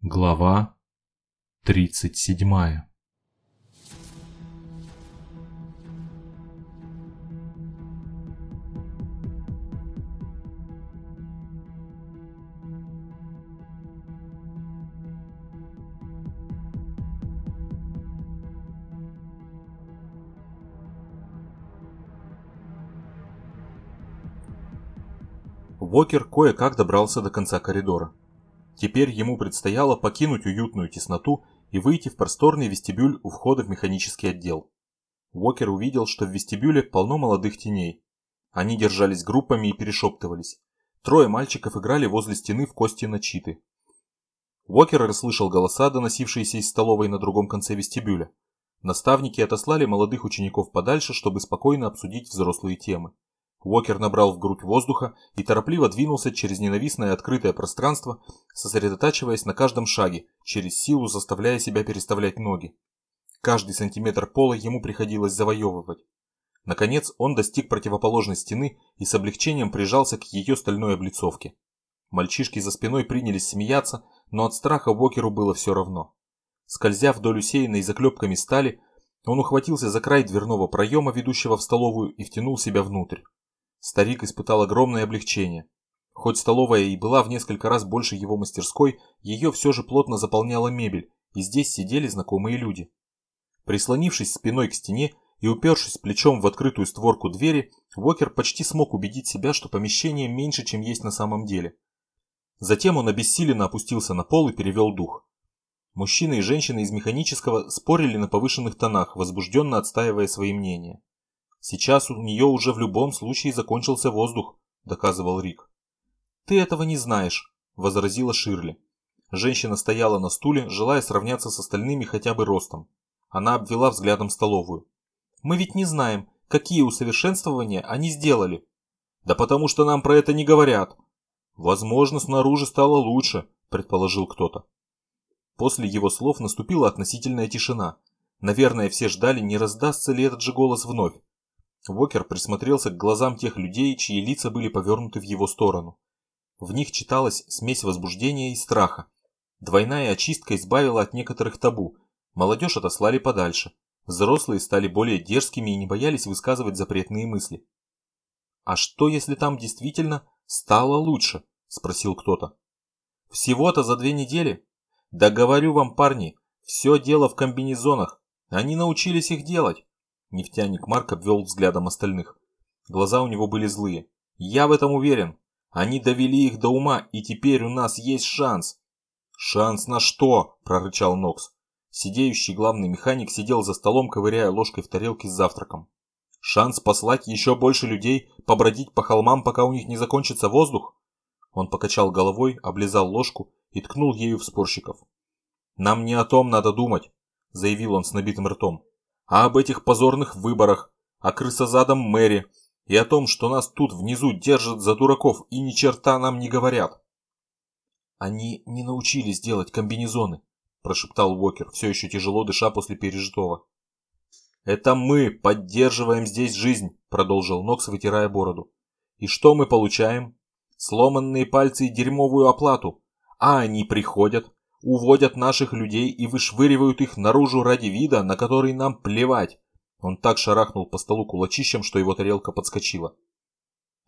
Глава 37 Вокер кое-как добрался до конца коридора. Теперь ему предстояло покинуть уютную тесноту и выйти в просторный вестибюль у входа в механический отдел. Уокер увидел, что в вестибюле полно молодых теней. Они держались группами и перешептывались. Трое мальчиков играли возле стены в кости на читы. Уокер расслышал голоса, доносившиеся из столовой на другом конце вестибюля. Наставники отослали молодых учеников подальше, чтобы спокойно обсудить взрослые темы. Уокер набрал в грудь воздуха и торопливо двинулся через ненавистное открытое пространство, сосредотачиваясь на каждом шаге, через силу заставляя себя переставлять ноги. Каждый сантиметр пола ему приходилось завоевывать. Наконец он достиг противоположной стены и с облегчением прижался к ее стальной облицовке. Мальчишки за спиной принялись смеяться, но от страха Уокеру было все равно. Скользя вдоль усеянной заклепками стали, он ухватился за край дверного проема, ведущего в столовую, и втянул себя внутрь. Старик испытал огромное облегчение. Хоть столовая и была в несколько раз больше его мастерской, ее все же плотно заполняла мебель, и здесь сидели знакомые люди. Прислонившись спиной к стене и упершись плечом в открытую створку двери, Вокер почти смог убедить себя, что помещение меньше, чем есть на самом деле. Затем он обессиленно опустился на пол и перевел дух. Мужчины и женщины из механического спорили на повышенных тонах, возбужденно отстаивая свои мнения. Сейчас у нее уже в любом случае закончился воздух, доказывал Рик. Ты этого не знаешь, возразила Ширли. Женщина стояла на стуле, желая сравняться с остальными хотя бы ростом. Она обвела взглядом столовую. Мы ведь не знаем, какие усовершенствования они сделали. Да потому что нам про это не говорят. Возможно, снаружи стало лучше, предположил кто-то. После его слов наступила относительная тишина. Наверное, все ждали, не раздастся ли этот же голос вновь. Вокер присмотрелся к глазам тех людей, чьи лица были повернуты в его сторону. В них читалась смесь возбуждения и страха. Двойная очистка избавила от некоторых табу. Молодежь отослали подальше. Взрослые стали более дерзкими и не боялись высказывать запретные мысли. «А что, если там действительно стало лучше?» – спросил кто-то. «Всего-то за две недели?» «Да говорю вам, парни, все дело в комбинезонах. Они научились их делать. Нефтяник Марк обвел взглядом остальных. Глаза у него были злые. «Я в этом уверен. Они довели их до ума, и теперь у нас есть шанс». «Шанс на что?» – прорычал Нокс. Сидеющий главный механик сидел за столом, ковыряя ложкой в тарелке с завтраком. «Шанс послать еще больше людей побродить по холмам, пока у них не закончится воздух?» Он покачал головой, облизал ложку и ткнул ею в спорщиков. «Нам не о том надо думать», – заявил он с набитым ртом а об этих позорных выборах, о крысозадом мэре и о том, что нас тут внизу держат за дураков и ни черта нам не говорят. Они не научились делать комбинезоны, прошептал Уокер, все еще тяжело дыша после пережитого. Это мы поддерживаем здесь жизнь, продолжил Нокс, вытирая бороду. И что мы получаем? Сломанные пальцы и дерьмовую оплату. А они приходят, уводят наших людей и вышвыривают их наружу ради вида, на который нам плевать. Он так шарахнул по столу кулачищем, что его тарелка подскочила.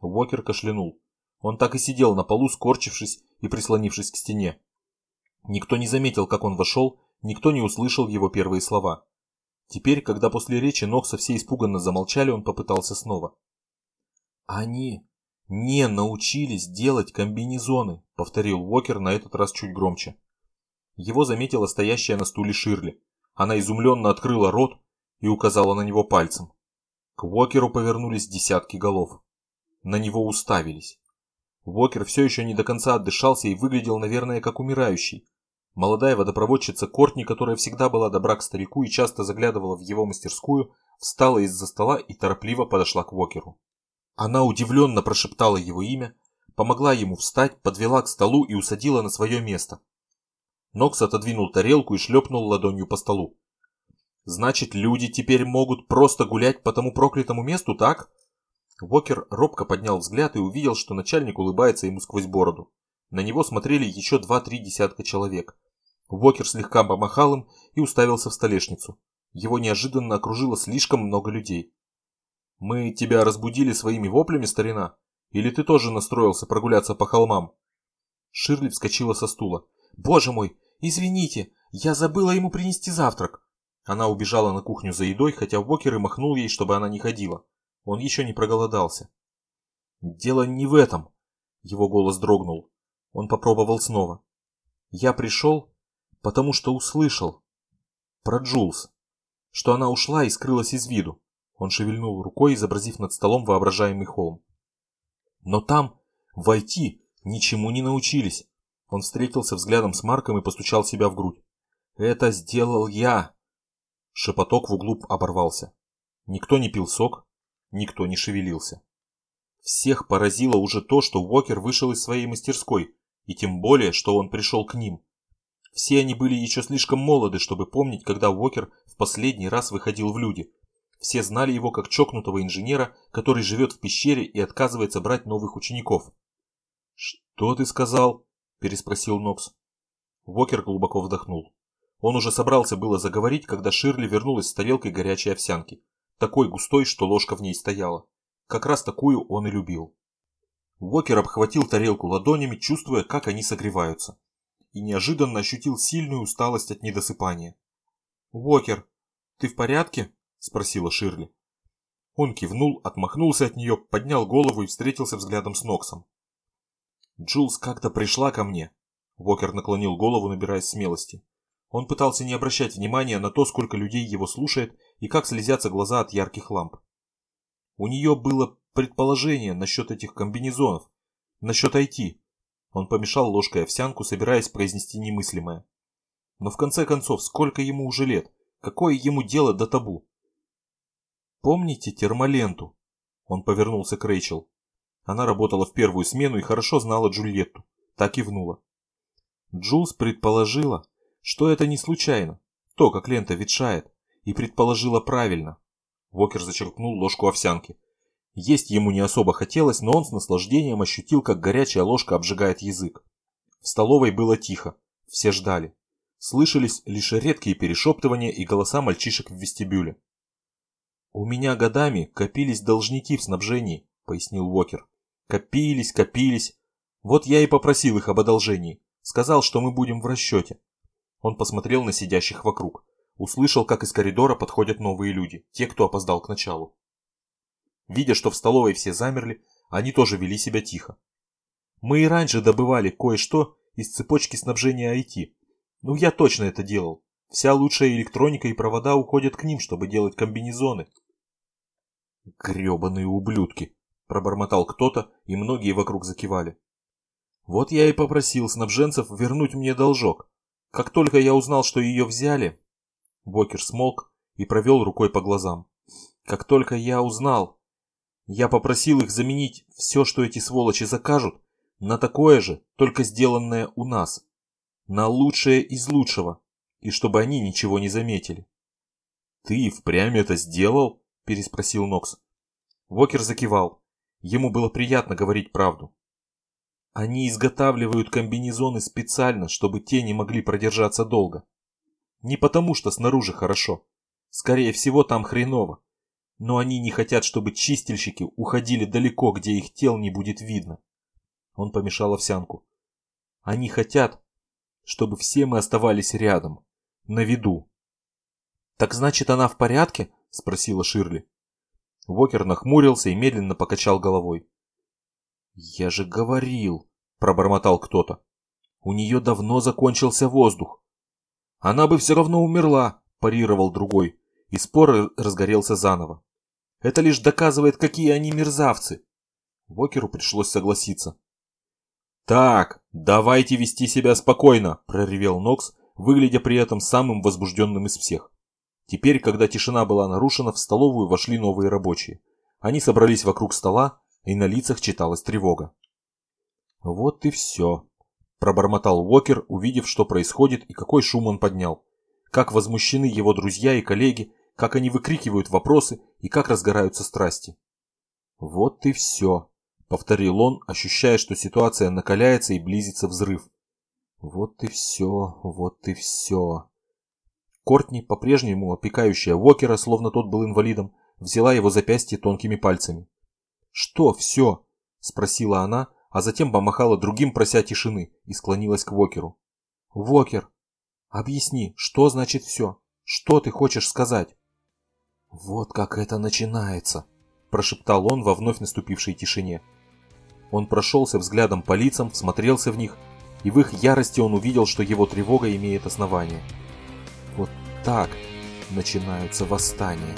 Уокер кашлянул. Он так и сидел на полу, скорчившись и прислонившись к стене. Никто не заметил, как он вошел, никто не услышал его первые слова. Теперь, когда после речи Нокса все испуганно замолчали, он попытался снова. «Они не научились делать комбинезоны», — повторил Уокер на этот раз чуть громче. Его заметила стоящая на стуле Ширли. Она изумленно открыла рот и указала на него пальцем. К Уокеру повернулись десятки голов. На него уставились. Уокер все еще не до конца отдышался и выглядел, наверное, как умирающий. Молодая водопроводчица Кортни, которая всегда была добра к старику и часто заглядывала в его мастерскую, встала из-за стола и торопливо подошла к Уокеру. Она удивленно прошептала его имя, помогла ему встать, подвела к столу и усадила на свое место. Нокс отодвинул тарелку и шлепнул ладонью по столу. «Значит, люди теперь могут просто гулять по тому проклятому месту, так?» Уокер робко поднял взгляд и увидел, что начальник улыбается ему сквозь бороду. На него смотрели еще два-три десятка человек. Вокер слегка помахал им и уставился в столешницу. Его неожиданно окружило слишком много людей. «Мы тебя разбудили своими воплями, старина? Или ты тоже настроился прогуляться по холмам?» Ширли вскочила со стула. «Боже мой, извините, я забыла ему принести завтрак!» Она убежала на кухню за едой, хотя Вокер и махнул ей, чтобы она не ходила. Он еще не проголодался. «Дело не в этом!» Его голос дрогнул. Он попробовал снова. «Я пришел, потому что услышал. Про Джулс. Что она ушла и скрылась из виду. Он шевельнул рукой, изобразив над столом воображаемый холм. Но там, войти, ничему не научились. Он встретился взглядом с Марком и постучал себя в грудь. «Это сделал я!» Шепоток в углу оборвался. Никто не пил сок, никто не шевелился. Всех поразило уже то, что Уокер вышел из своей мастерской, и тем более, что он пришел к ним. Все они были еще слишком молоды, чтобы помнить, когда Уокер в последний раз выходил в люди. Все знали его как чокнутого инженера, который живет в пещере и отказывается брать новых учеников. «Что ты сказал?» – переспросил Нокс. Уокер глубоко вдохнул. Он уже собрался было заговорить, когда Ширли вернулась с тарелкой горячей овсянки, такой густой, что ложка в ней стояла. Как раз такую он и любил. Уокер обхватил тарелку ладонями, чувствуя, как они согреваются и неожиданно ощутил сильную усталость от недосыпания. «Уокер, ты в порядке?» – спросила Ширли. Он кивнул, отмахнулся от нее, поднял голову и встретился взглядом с Ноксом. «Джулс как-то пришла ко мне», – Уокер наклонил голову, набираясь смелости. Он пытался не обращать внимания на то, сколько людей его слушает и как слезятся глаза от ярких ламп. У нее было предположение насчет этих комбинезонов, насчет IT. Он помешал ложкой овсянку, собираясь произнести немыслимое. Но в конце концов, сколько ему уже лет? Какое ему дело до табу? Помните термоленту? Он повернулся к Рэйчел. Она работала в первую смену и хорошо знала Джульетту. Так и внула. Джулс предположила, что это не случайно, то, как лента ветшает, и предположила правильно. Вокер зачерпнул ложку овсянки. Есть ему не особо хотелось, но он с наслаждением ощутил, как горячая ложка обжигает язык. В столовой было тихо, все ждали. Слышались лишь редкие перешептывания и голоса мальчишек в вестибюле. «У меня годами копились должники в снабжении», — пояснил Уокер. «Копились, копились. Вот я и попросил их об одолжении. Сказал, что мы будем в расчете». Он посмотрел на сидящих вокруг. Услышал, как из коридора подходят новые люди, те, кто опоздал к началу. Видя, что в столовой все замерли, они тоже вели себя тихо. Мы и раньше добывали кое-что из цепочки снабжения IT. Ну, я точно это делал. Вся лучшая электроника и провода уходят к ним, чтобы делать комбинезоны. Гребаные ублюдки, пробормотал кто-то, и многие вокруг закивали. Вот я и попросил снабженцев вернуть мне должок. Как только я узнал, что ее взяли... Бокер смолк и провел рукой по глазам. Как только я узнал, я попросил их заменить все, что эти сволочи закажут, на такое же, только сделанное у нас. На лучшее из лучшего. И чтобы они ничего не заметили. «Ты впрямь это сделал?» – переспросил Нокс. Вокер закивал. Ему было приятно говорить правду. Они изготавливают комбинезоны специально, чтобы те не могли продержаться долго. Не потому, что снаружи хорошо. Скорее всего, там хреново но они не хотят, чтобы чистильщики уходили далеко, где их тел не будет видно. Он помешал овсянку. Они хотят, чтобы все мы оставались рядом, на виду. «Так значит, она в порядке?» – спросила Ширли. Вокер нахмурился и медленно покачал головой. «Я же говорил», – пробормотал кто-то. «У нее давно закончился воздух». «Она бы все равно умерла», – парировал другой, и спор разгорелся заново. Это лишь доказывает, какие они мерзавцы. Вокеру пришлось согласиться. «Так, давайте вести себя спокойно», – проревел Нокс, выглядя при этом самым возбужденным из всех. Теперь, когда тишина была нарушена, в столовую вошли новые рабочие. Они собрались вокруг стола, и на лицах читалась тревога. «Вот и все», – пробормотал Уокер, увидев, что происходит и какой шум он поднял. Как возмущены его друзья и коллеги, как они выкрикивают вопросы и как разгораются страсти. «Вот и все», — повторил он, ощущая, что ситуация накаляется и близится взрыв. Вот и все, вот и все. Кортни, по-прежнему опекающая Уокера, словно тот был инвалидом, взяла его запястье тонкими пальцами. «Что все?» – спросила она, а затем помахала другим, прося тишины, и склонилась к Вокеру. «Вокер, объясни, что значит все? Что ты хочешь сказать?» «Вот как это начинается», – прошептал он во вновь наступившей тишине. Он прошелся взглядом по лицам, всмотрелся в них, и в их ярости он увидел, что его тревога имеет основание. Так начинаются восстания.